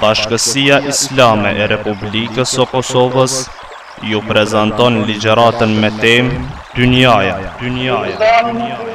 Bashkësia Islame e Republikës së Kosovës ju prezanton ligjëratën me temë Dynjaja. Dynjaja. Dynjaja.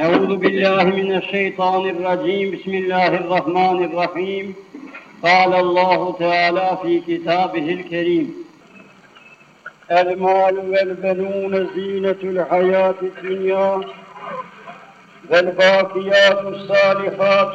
أعوذ بالله من الشيطان الرجيم بسم الله الرحمن الرحيم قال الله تعالى في كتابه الكريم المال والبنون زينة الحياة الدنيا والباقيات الصالحات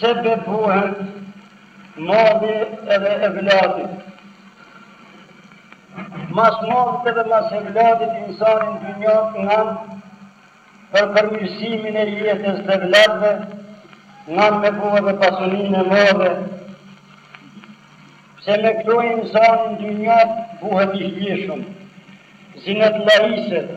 Sebep bohen mali edhe evladi. Mas malit edhe mas evladit insani në dynja ngan për përmirësimin e jetës dhe evladve, ngan me bo edhe pasunin e madhe. Se me këto insani në dynja bohet i hijshëm, zinetllahiset,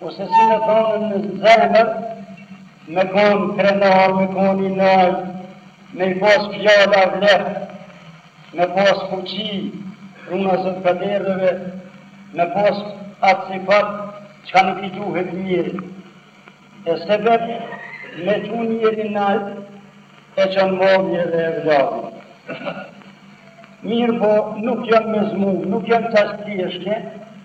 Ose si na thonë në zemër, me kon krenar, me kon i nalt, me i pas fjala vleft, me pas fuqi, runa Zot kaderdheve, me pas atë sifat çka nuk i duhet njerit. E sebep me çu njerin në ajp e çon mali edhe evladi. Mirëpo nuk jon mezmum, nuk jon qaq thjeshte,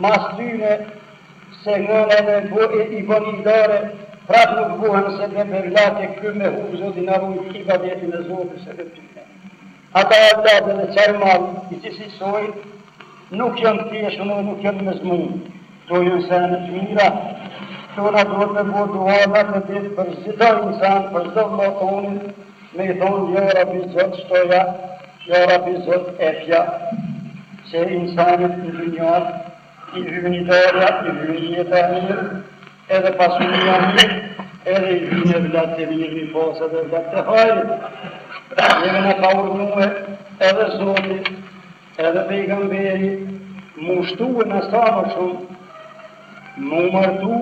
Mas tyne se ngan edhe i bon idare prap nuk bohen sebep evladt ky me hup zoti na rujt ibadetin e zotit sebep tyne ata evlad edhe qaj mal i qisi soj nuk jon të keshun edhe nuk jon mezmum kto jon sene të mira kto na duhet me bo dua natë e dit për zdo insan për zdo vlla tonin Me i thonë jo rabi zot shtoja jo rabi zot epja se insanit në dynja i vyn dorja i vyn jeta e mirë edhe pasuria mirë edhe i vyn evlat të mirë me i pas edhe evlat të hajrit neve na ka urnume edhe zoti Edhe pejgamberi mu shtue na sa ma shum me u martu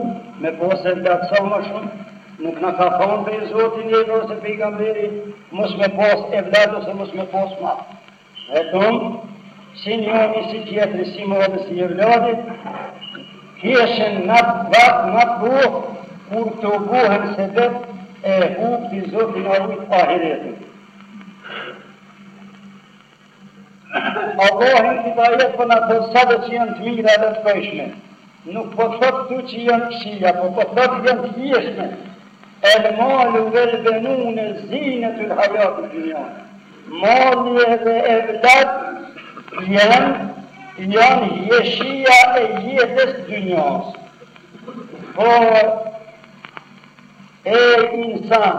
me pas evlat sa ma shum nuk na ka than prej zotit neve ose pejgamberi mos me pas evlat ose mos me pas mal vetëm si njoni si tjetri si mali si evladi keshen nat vakt nat koh kur të bohen sebep e hup ti zoti na rujt ahiretin Allahi n'kit ajet po na thot sado që janë të mira dhe të këndshme. Nuk po thotë këtu që janë të këqija, po po thotë janë të hijshme. El-malu vel-benune zinetul hajati dunja. Mali edhe evlat janë janë hijeshia e jetës dynjasë. Por e insan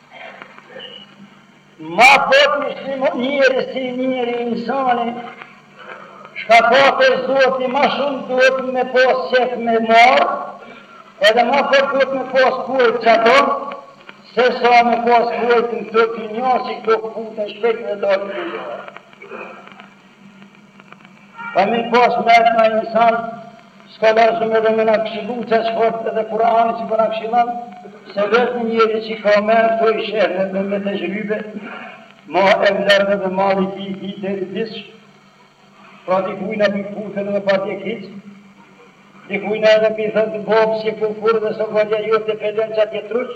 Ma bëti si më njeri si njeri insani, shka ka te Zoti ma shumë duhet me pos qef me marrë, edhe ma fort duhet me pos kuajt që ato, se sa me pos kuajt në të të një që këto këputen shpejt dhe dalë të një. Kemi pas net na insan s'ka lajm edhe me na këshillu që çfort edhe Kur'ani që po na këshillon se vetëm njeri që ka men po i sheh në me me të zhrybe ma e vlerë edhe mali ti i ti të edhis pra dikujna po këputen edhe pa tje hiç dikujna edhe po i thotë bobë si po kur dhe së vëllja jo të peden që atje truq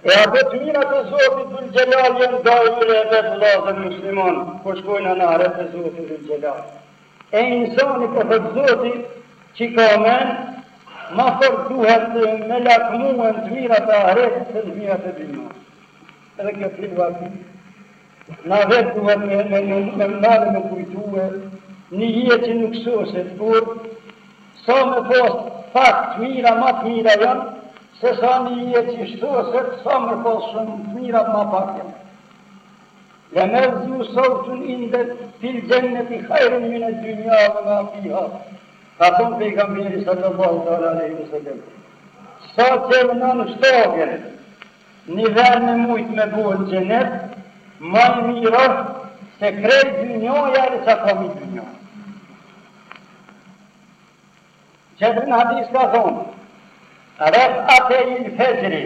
E ato të mirat e Zotit Dhul Xhelal janë dajmire e vetë vëllazër musliman po shkojnë n'ahiret të Zotit Dhul Xhelal. E insani po thotë Zoti që ka men, ma fort duhet me lakmuen të mirat e ahiretit se të mirat e dynjas. Edhe kjo filva Na vetë duhet me me marrë me kujtue ni jetë që nuk soset kurrë sa me pas pak t'mira ma t'mira jon se sa ni jetë që soset sa me pas shum t'mira ma pak jon le mevdiu sawtun indet fil xhenneti hajrun mine dunja ve ma fiha ka thon pejgamberi sallallahu ta'ala alejhi ve sellem sa qe me lan shtagën Ni ven me mujt me bo n'xhenet ma i mir osht se krejt dynjaja edhe ça ka mi dynja Tjetrin hadis ka thonë Rek'atejil fexhri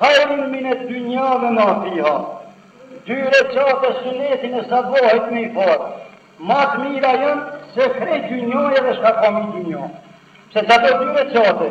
Hajrun mine dynja ve ma fiha Dy reqate sunetin e sabahit me i falë Ma t'mira jon se krejt dynjaja edhe shka ka mi dynja Se qato dy reqate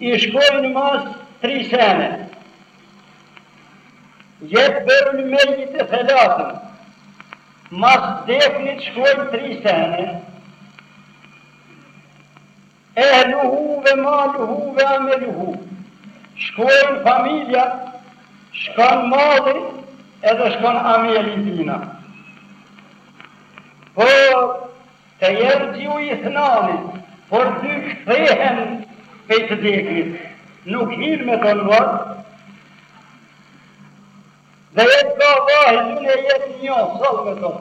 I shkojnë mas tri sene. Jetbeul mejite thelatun. Mas vdeknit shkojnë tri sene. Ehluhu ve maluhu ve ameluhu. Shkojnë familja, shkon mali edhe shkon ameli tina. Por Fe jerxhiu ithnani, por dy kthehen pej të deknit, nuk hin me to në varr, ve jebka vahidun e jet njo soll me to.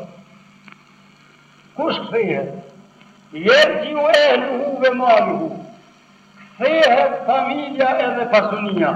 Kush kthehet? Jerxhiu ehluhu ve maluhu, kthehet familja edhe pasunia.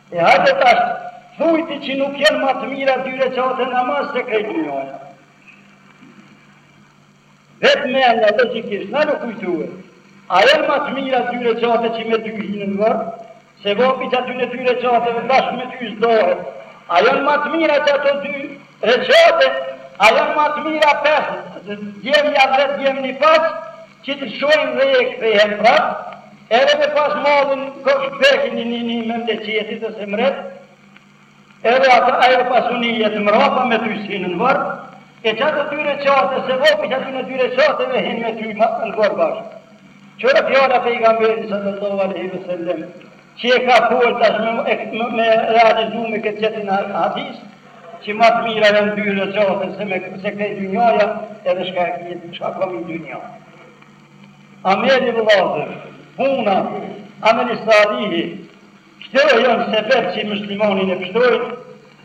E hajde tash thuj ti që nuk janë ma të mira dy reqate namaz se krejt dynjaja. Vetë mendo logikisht, na nuk kujtue. A janë ma të mira dy reqate që me ty hinë në varr? Sevapi i qatyne dy reqateve bashkë me ty zdohet. A janë ma të mira qato dy? Reqate, a janë ma të mira pesë djem ja dhjetë djem n'i paç, që të shojnë edhe kthehen prap, edhe me pas mallin kofsh bekin i nini mend e qetit ose mret, edhe ata ajo pasuni jet mrapa me ty s'hin në varr, e qato dy reqate sevapi i qatyne dy reqateve hin me ty në varr bashkë. Qëra fjala pejgamberi sallallahu alejhi ve sellem, Qi e ka fol tash me me realizu me këtë qetin hadis që ma të mira janë dy reqate se krejt dynjaja edhe shka e kjetë shka ka mi dynja Ameli vëllazër puna Ameli Salihi këto janë sebep që muslimanin e pështojnë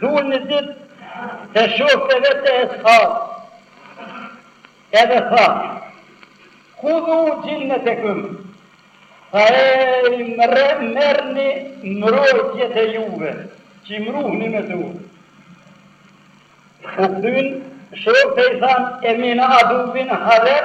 Dul një ditë te shokët e vet te Eshabët, edhe tha, Hudhu xhunnetekum. Tha ej mre merrni mbrojtjet e juve, qi mruhni me tu. U kthynë shokët e i thanë, E min aduvin hadar,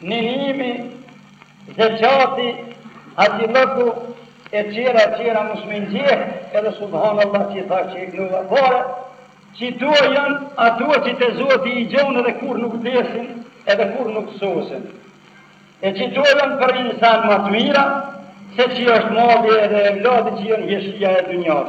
Ninimi, Zeqati, Haxhillëku e tjera e tjera mos m'i njeh edhe subhanallah qi tha qi knova parë qitu jan atu qi te zoti i gjon edhe kurr nuk vdesin edhe kurr nuk sosen e qitu jan për insan ma të mira se qi është mali edhe evladi qi jan hjeshia e dynjas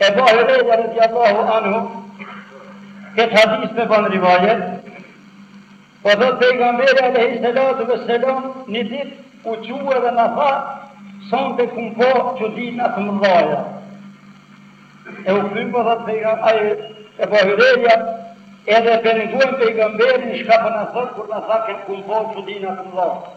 Ebu Hurejre radijallahu anhu këtë hadis me ban rivajet, po thot pejgamberi aleyhi salatu vë selam një dit u çu edhe na tha, sonte kum pa çudina të mëdhaja. E u kthym po thot pejgamberi, Ebu Hurejre, edhe pe ngojmë pejgamberin shka po na thot, kur na tha e kum pa çudina të mëdhaja.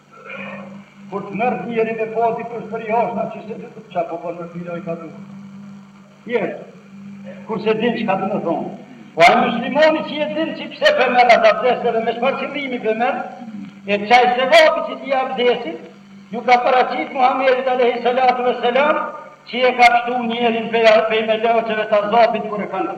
Kur të merr njeri me po dikush për jashtë, atë që se të të qa po për në filoj ka du. Jetë, kur s'e din çka të më thonë. Po ai muslimani që e din që pse pe merr atë abdes edhe me çfarë qëllimi pe merr, e qaj sevapi i qatij abdesit, ju ka paraqit Muhammedit Alehi Salatu e Selam, që e ka pështu njerin prej meleqeve të azabit kur e kanë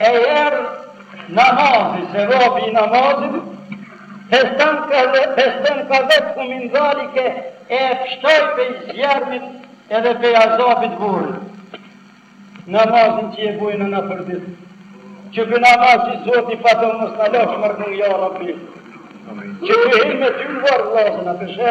E erdh namazi sevapi i namazit festenkadhet-hu min dhalike e pshtoi pej zjarmit edhe pej azabit vorrit namazin qi e bojmë na përditë që ky namaz i zoti pa të mos na lashtë kërkun ja rabbi që të hin me ty në vorr vllazën a peshe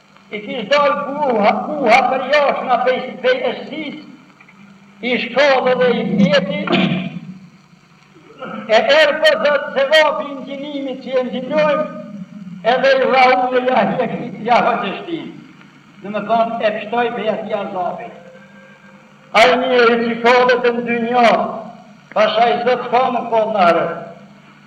I kish dalë gjuha përjashta pej eshsisë i shkallë edhe i mjeti e erdh po thotë sevapi i ngjinimit që e ngjinojmë edhe i dha ujë e ja hoq eshtin. Domethonë, e pështoi pej atij azabi. Ai njeri që ka dhe të në dynja, pasha Zotin ka me konë në rëtë.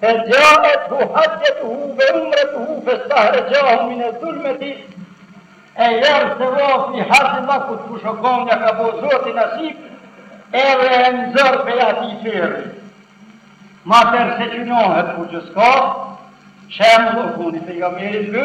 Fe xha'ethu haxhxhetuhu ve umretuhu festahrexhahu minedh-dhulmeti, E erdh sevapi i haxhillakut kush o konë ja ka bo Zoti nasip, edhe e nxjerr prej atij terri. Ma terr se gjynohet kurgjë s'ka, shembull o kuni pejgamberit ky,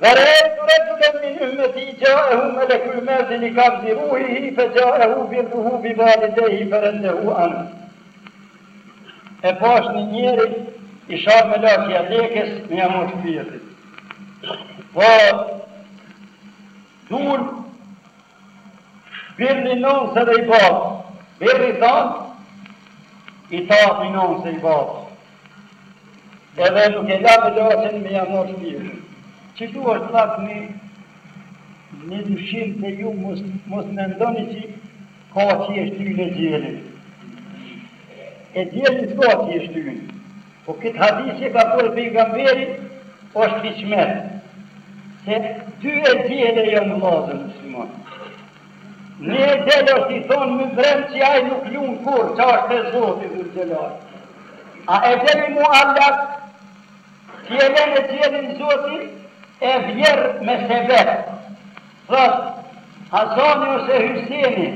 Dhe rejët të rejët të lënë minë me ti gja e hu me le kërë me të një kam të ruhi hi fe gja e hu birë të hu bi bali dhe hi fe rëndë hu anë. E pashë një njeri i sharë me lakë i atekes me një mërë shpirtit. Po, dunë, Birri i nonës edhe i babës. Birri tha, itaati i nonës e i babës. Edhe nuk e la melaqen me ia marrë shpirtin. Këtu është pak një një dyshim se ju mos mos mendoni që ka që e shtyn exhelin. Exhelin s'ka që e shtyn. Po këtë hadis që ka folë pejgamberi është hiqmet, se dy exhele jon vllazën musliman. Një exhel është i thonë mubrem që ai nuk lun kurrë, që është te zoti dhul xhelal. A exheli muallak, që e len exhelin zoti, e vjerr me sebep. Thot, Hasani ose Hyseni,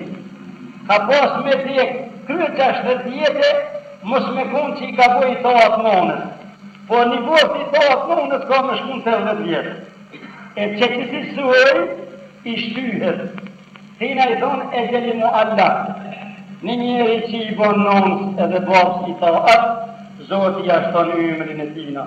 ka pas me dek krye gjashtëdhjetë vjete, mos me kon që i ka bo itaat nënës. Po n'i boft itaat nënës ka me shku në tetëdhjetë vjet. E qetij si thuhet, i shtyhet. Ktina i thon exheli muallak. Ni njeri që i bon nënës edhe babës itaat, Zoti ja shton ymrin e tina.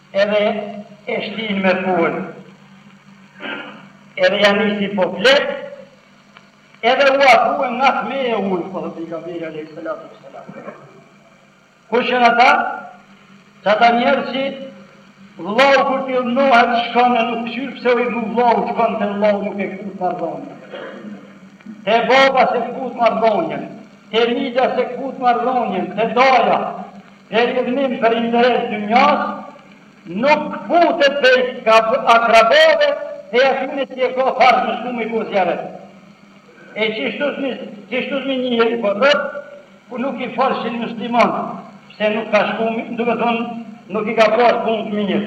Edhe e shtin me fol Edhe ja nisi po flet Edhe u afrue ngat me u ul po thot pejgamberi alejhi salatu ue selam Kush janë ata? Qata njerz si Vllau kur t'idhnohet shkon e nuk këshyrë pse u idhnu vllau shkon te vllau nuk e kput mardhonjën Te baba s'e kput mardhonjën, te mixha s'e kput mardhonjën, te daja, Deri vnim për interes dynjas nuk kputet prej akrabave pej atyne si e ka farz me shku me bo zjaret e qishtu smi qishtu smi njihet i botës ku nuk i folshin musliman pse nuk ka shku do me thon nuk i ka pas pun të mir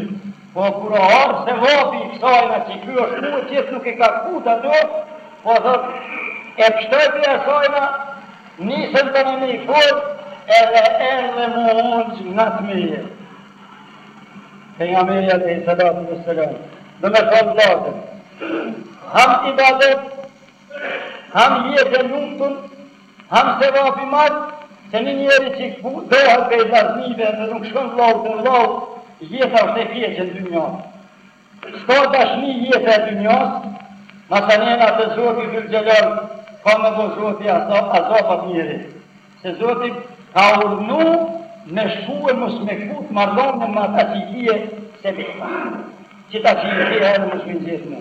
po kur o ardh sevapi i kësajna që ky o shku e qes nuk i ka kput ato po thot e pështoj prej asajna Nisën tanë me i fol edhe erdh e m'u ung ngat meje. Pejgamberi alejhi salatu ve selam, do me thonë vllazën, ham ibadet, ham jetë e lumtur, ham sevap i madh, se një njeri që dohet prej vllaznive dhe nuk shkon vllau te vllau, jeta është e keqe në dynja. S'ka dashni jete e dynjas masanena atë Zoti Dhul Xhelal ka me bo Zoti azap at njeri se Zoti ka urdhnu me shku e mos me kput marrëdhënie me ata që i bie Selema qita që i bie edhe mos me i nxit mu.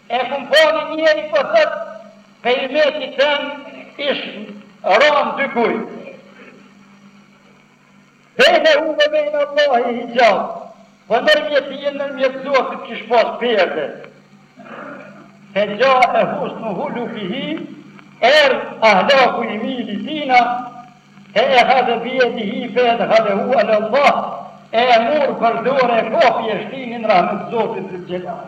E kum pa ni njeri po thot pej ymetit tem ish ron dy gujë. Bejnehu ve bejne Allahi hixhab, po nërmjet tij e nërmjet zotit kish pas perde. Fe xhae husnu hulukihi, erdh ahlaku i mirë i tina, fe ehadhe bi jedihi fe edhalehu ala Allah, e e murë për dore e kapi e shtini n'rahmet zotit dhul xhelal.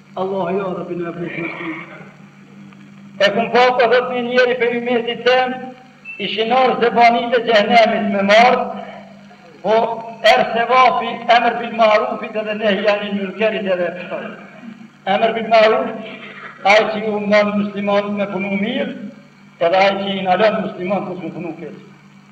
Allahu ja Rabbi na e bëj nasip. E kum pa po thot një njeri pej ymetit tem, ishin ardh zebanit e xhehnemit me marrë, po erdh sevapi emër bil marufit edhe nehji anil munkerit edhe e pështoj. Emër bil maruf, aj që ju mënë muslimanit me punu mirë, edhe aj që i nalën muslimanit me punu keq.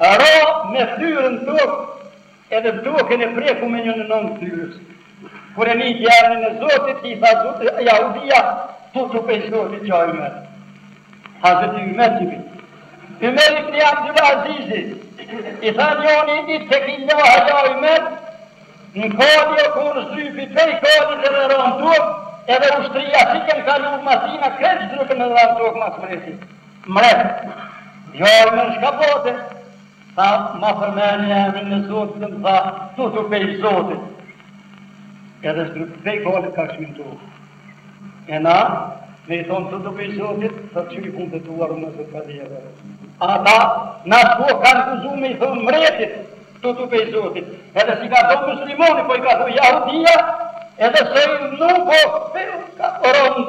Ra me ftyrë në tokë edhe tokën e preku me njonën onë t'ftyrës. Kur e ni fjalën e Zotit, i tha Jahudia, Tutu pej Zotit ja Ymer. Hazreti Ymer ibn. Ymer ibn Abdul Azizi, i tha njoni ittekillaha ja Ymer, në kali o konë zdrypi pej kalit edhe ra në tokë, edhe ushtria si kënë kalu mas tina krejt zdrypën edhe ran në tokë mas mretit. Mret! Jo, jo, çka po the? Tha, Ma përmeni emrin e Zotit dhe më tha, Tutu pej Zotit! Edhe zdryp pej kalit ka këshin tu. E na, me i thonë, Tutu pej Zotit, thot që i punë të tua rëmë zë ka dhe dhe. Ata, n'at kohë kanë guxu me i thonë mretit, Tutu pej Zotit. Edhe s'i ka thonë muslimoni, po i ka thonë jahudia, edhe se i nuk o, ka orë në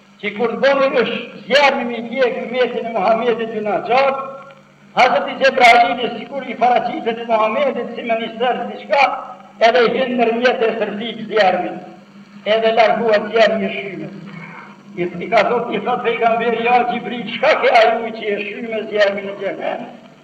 Që kur të bëni është zjarmi me djeg ymmetin e Muhammedit bin Naxxar, Hazreti Xhebraili sikur i paraqitet Muhammedit si me ni qese diçka edhe i hyn ndërmjet e stërpik zjarmin, edhe largohet zjarmi e shymet. I, i ka thot, i thot pejgamberi ja Xhibril, çka ke ajo që e shyme zjarmin e xhenemit?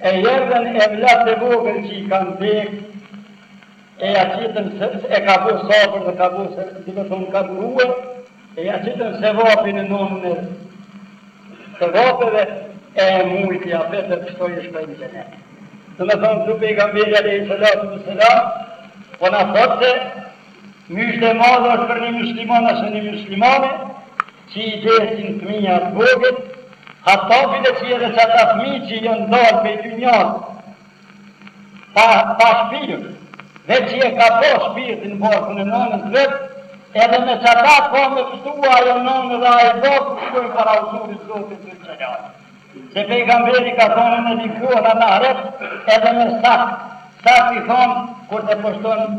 E erdhën evlat e vogël që i kanë vdek e ja qitën se e ka bo sabër dhe ka bo se domethonë ka durue e ja qitën sevapin n'onën e sevapeve e e mujti apet e pshtoi e shkoi n'xhenet. Domethonë pejgamberi alejhi salatu ve selam, po na thotë se myzhde e madhe është për një musliman ose një muslimane, Qi i desin fëmija të vogel hatta bile qi edhe qata fëmij qi jon dal pej dynjas pa pa shpirt veq qi e ka bo shpirtin në barkun e nënës vet edhe me qata ka me pstua ajo nënë edhe ai bab kur shkojn para huzurit zotit dhul xhelali se pejgamberi ka thane në një kohë në ahiret edhe me sak sak i than kur te pshton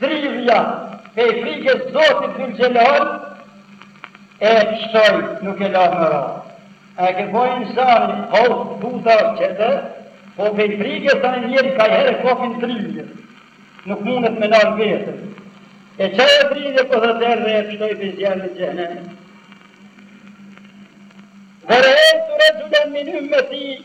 Dridhja pej frikes zotit dhul xhelal e pshtoi nuk e la me ra a e ke pa insani hall buta qete po pej frikes ai njeri kajhere e kapin dridhje nuk munet me nal veten e qe ajo dridhje po tha erdh dhe e pshtoi pej zjarrit xhehenemit Ve reejtu rexhulen min ummeti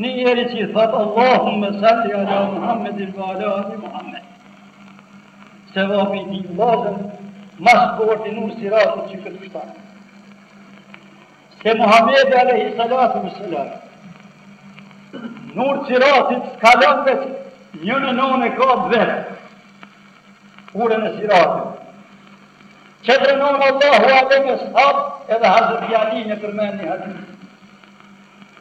Një njeri që i thotë Allahumme salli ala Muhammedin wa ala ali Muhammed. Sevapi i tij vëllazër, pasaporti n'urë siratit që këtë shtatë. Se Muhammedi alaihi salatu ve selam, n'urë siratit s'kalon, veç njenën onë e kap vetë urën e siratit. Qetrën onë Allahu alem eshabë edhe hazreti Alia e përmeni hadith.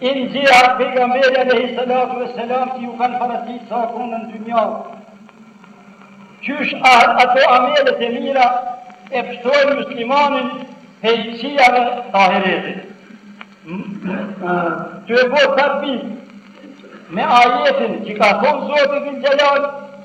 Inxhirat Pejgamberi alejhi selatu ve selam ti ju kanë paraqitë sa o kon n'dynja. Qysh ato amelet e mira e pështojnë muslimanin pej këqijave të ahiretit. Tu e bo tatbik me ajetin që ka thonë Zoti dhul xhelal,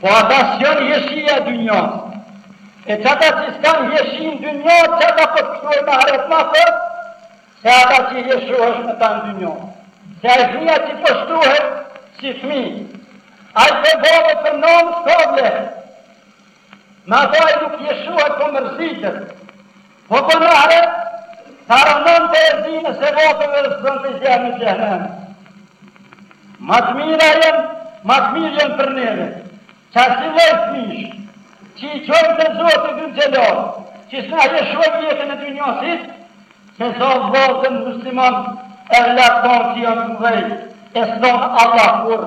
Po ata s'janë jeshija e dynjasë. E qata që s'kanë jeshinë dynja, qata po të kështuaj ma heret ma për, se ata që jeshuhesh me ta në dynja. Se ai fëmija që po shtuhet, si fëmi, ai për babë e për nënë s'ka vlerë. Me ta ai nuk jeshuhet po mërzitet. Po n'ahiret çfarë mund të e di nëse votën e lëshon të gjer në xhehenem. Ma të mirë janë, ma të mirë janë për neve. Qasi lloj fmish, që i qojmë te Zoti dy gjelor, që s'na jeshojnë jetën e dynjasë, se sa votën musliman evlat tonë që janë të mdhej, e s'e don Allah kur,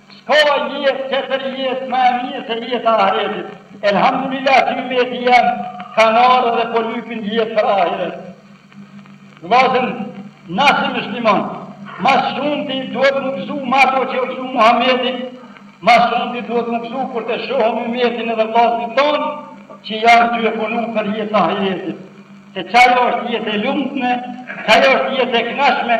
S'ka jetë tjetër jetë më e mirë se jeta e Ahiretit. Elhamdulilah që ymeti jem ka marrë dhe po lypin jetë për Ahiret. Vllazën na si musliman, mas shumti duhet m'u gëzu me ato që u gëzu Muhamedi, mas shumti duhet m'u gëzu kur të shohim ymetin edhe vllazën tonë që janë tuj punu për jetë Ahiretit. Se qajo është jetë e lumtme, qajo është jetë e knashme,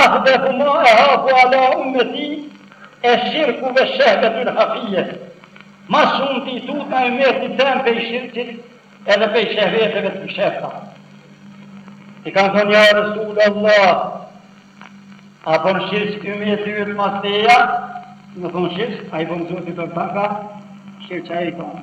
Ehvefu ma ehafu ala ummeti e'shirku ve shehvetül hafije, Mas shumti i tutna ummetit tem pej shirkit edhe pej shehveteve të mshefta. I kanë thënë ja Resul Allah, a bën shirk ummeti yt mas teje? Me thonë shirk, a i bën Zotit ortak shirk që ai thonë.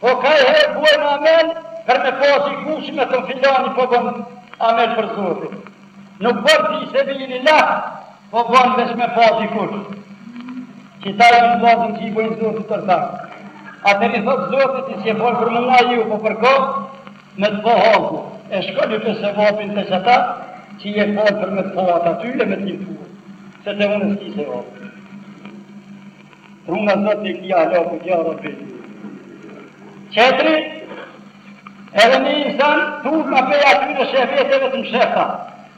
Po kajherë bojnë amel për me pa dikush me thonë filani po bënë amel për Zotin. Nuk bënë fi sebililah, po bënë veç me pa dikush. Qeta janë vllazën që i bëjnë Zotit ortak. Atje i thotë Zoti s'e ke bo për mu, po për ko, me të pa halku. E shko lype sevapin te qeta, që e ke bo për me të pa ata ty dhe me të një punë. Se te unë s'ki sevap. Runa Zot prej rijallakut ja rabbi Tjetri Edhe me insan tutna prej atyre shehveteve të mshefta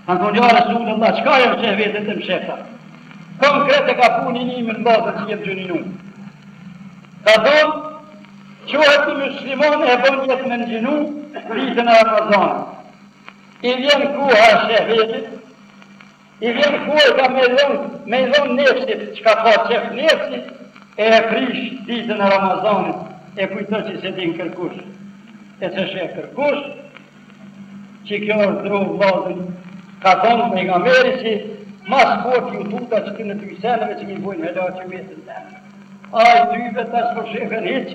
Kanë thonë ja Resul Allah, qka janë shehvetet e mshefta Konkret e ka puni një imin bazë që jem gjënin unë Ka thonë, qohet një musliman e bon nijet me ngjinu ditën e Ramazan I vjen koha e shehvetit I vjen koha me lëng me i dhënë nefsit çka ka qef nefsi e e prish ditën e Ramazanit e kujton që s'e din kërkush e s'e sheh kërkush qikjo është dru vllazën ka thonë pejgamberi si mas fort ju tutna qetyne dy seneve që m'i bojnë helaq ymetin tem. Ai dyve tash po shefen hiq,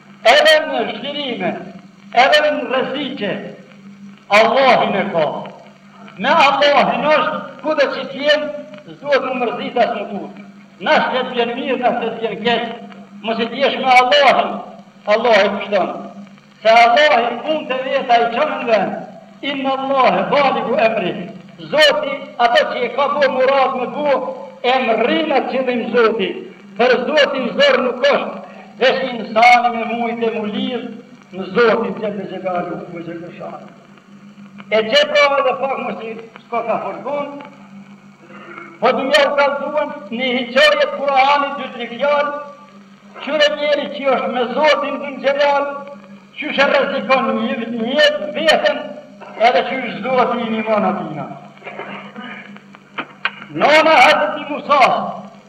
Edhe në çlirime, edhe në rreziqe, Allahin e ka. Me Allahin është, kudo që të jenë, s'duhet mu mërzit as mu tut. Nashta të vjen mirë, nashta të vjen keq, masi të jesh me Allahin, Allahi t'pshton. Se Allahi punët e veta i çon në vend. Inna Allahe baligu emri. Zoti ato që e ka bo murad me bo, e mërrin atë qëllim Zoti. Për Zotin zor nuk është, veç insani me mujt e mu lidh në Zotin Xhele Xhelaluhu Xhele Shanu. E qe pra edhe pak më si s'ka ka fërgun, po du m'jau kallzue një hiqaje t' Kur'anit dy tri fjalë, kqyre njeri që është me Zotin Xhele Xhelalu, qysh e rrezikon një jetë veten edhe qysh Zoti i nimon atina. Nona Hazreti Musas,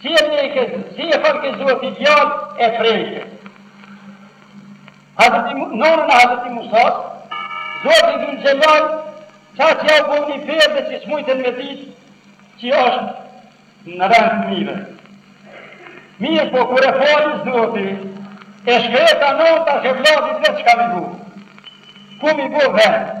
Si e preke, si e falke Zoti djalë, e preke. Hazreti Mu, nonën e Hazreti Musas, Zoti Xhel Xhelal, kaq jau boni perde që s'mujten me ditë, që është në rend të fmive. Mirëpo, kur e fali Zoti, e shkreta nonë tash evladit vet çka mi bu. Ku mi bu vend?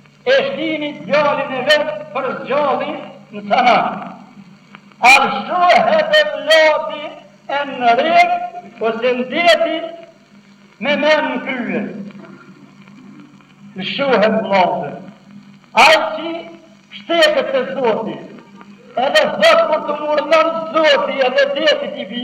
E shtini djalin e vet për s'gjalli në sanak. A lshohet evladi e në rekë ose n'deti me men në krye. Lshohet evladi. Ai që pshtetet te Zoti, edhe thot kur të urdhnon Zoti edhe deti ti vi,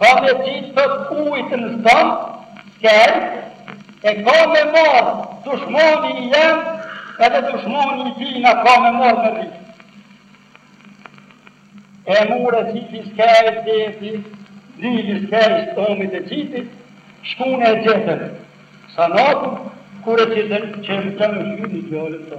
Ka me qit sot ujët në stom skej e ka me marr dushmani i jem edhe dushmani i tina ka me marr me rrit e mur e qiti skej deti dili skej stomit e qiti shkun e gjetën sanakun kur e qitën qe më qan u shqyt në fjale të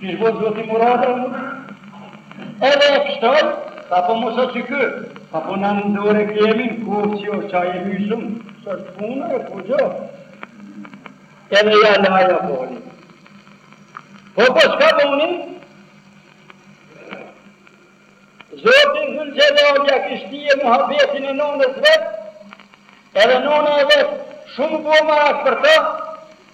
Kish bo zoti murad u mut Edhe e pshtoi Sa po mos o që kë Sa po në ndore kremin Kohë që o qaj e mysëm Së të punë e ku gjo Edhe ja laja boli Po po shka po unë Zoti xhel xhelal ja kish shti muhabetin e nonës vet Edhe nona e vet Shumë bo merak për të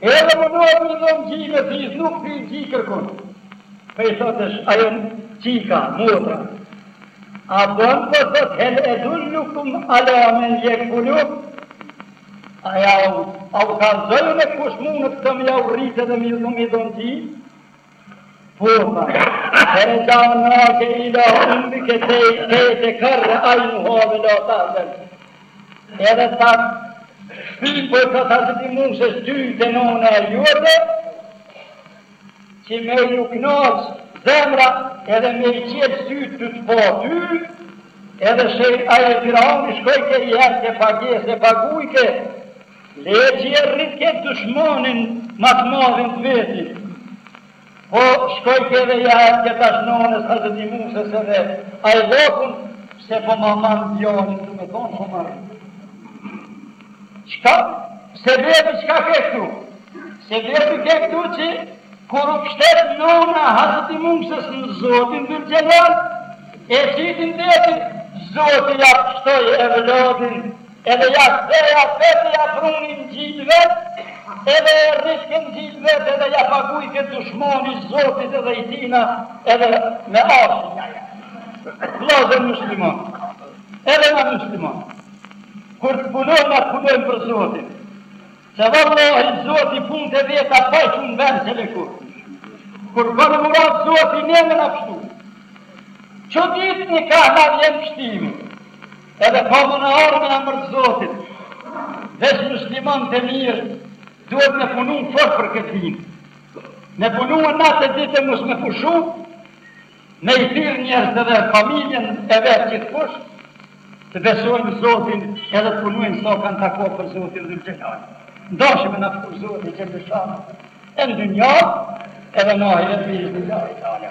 Edhe më mua më i dhënë gji thizë nuk pi gji kërkun. Po i thotë ajo çika, motra. A bën po thotë hel e dun nuk kum ala me ndjek punu. A jau, a u kallzoj me kush munë këtë me jau rritë edhe me i dhënë gji. Forma, Ferexhanake ila ummike kej tekarre ajnuha ve la tahzen. Edhe të kthym për të të të Musë ty te nona e jote, që me ju knaq zemra edhe me i çelë sytë tu të pa ty, edhe shej aje firauni shkojke i jepke pagesë pagujke, Le që e rritke dushmanin ma të madhin të vetin. Po shkojke dhe ja jepke tash nënës Hazreti Musës edhe ai lopun se po ma man djalin do me thonë po ma rrit. Çka se vetë çka ke këtu? Se vetë ke këtu që kur u pështet nëna Hazreti Musës në Zotin dhul Xhelal e qiti n'deti Zoti ja pështoj evladin Edhe jashtë dhe ja fëtë ja pruni ngjit vet edhe e rritke ngjit vet edhe ja pagujke dushmoni Zotit edhe i tina edhe me arshin ja ja vllazër musliman edhe na musliman kur të punojmë na t'punojmë për Zotin se vallahi Zoti punët e veta pa çu në vend s'e len kurr kur bën murat Zoti ne me na pështu që ditë një ka na vjen pështimi Edhe ka me na ardhë me emër të Zotit, veç muslimant e mirë, duhet me punu fort për këtë din. Me punue natë e ditë e mos me pushu, me i thirrë njerëzit dhe familjen e vet gjithkush, të besojnë Zotin edhe të punojnë sa kanë takat për Zotin dhul Xhelal. N'dashtë me na pshtu Zoti xhele shanuhu në dynja edhe në ahiret inshallah teala.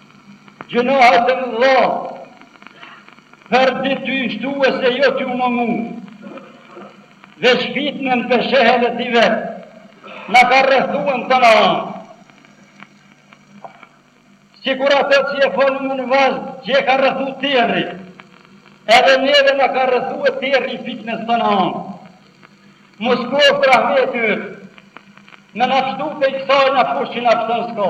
Gjynahet e mëdha Përditë tu u shtue se jo tu ju mungu Veç fitnen pe sheh edhe ti vet Na ka rrethue n'tana anë Sikur ato që je fol më në vazhd që je ka rrethu terri Edhe neve na ka rrethue terri fitnes n'tana anë Mos koftë rahmeti yt Me na pështu pej kësaj na kush që na pështon s'ka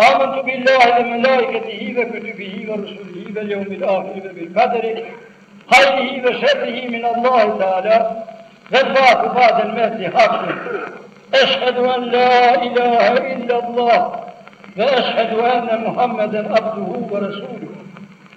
آمنت بالله وملائكته وكتبه ورسله واليوم الآخر وبالقدر خيره وشره من الله تعالى والبعث بعد المهد حقا أشهد أن لا إله إلا الله وأشهد أن محمدا عبده ورسوله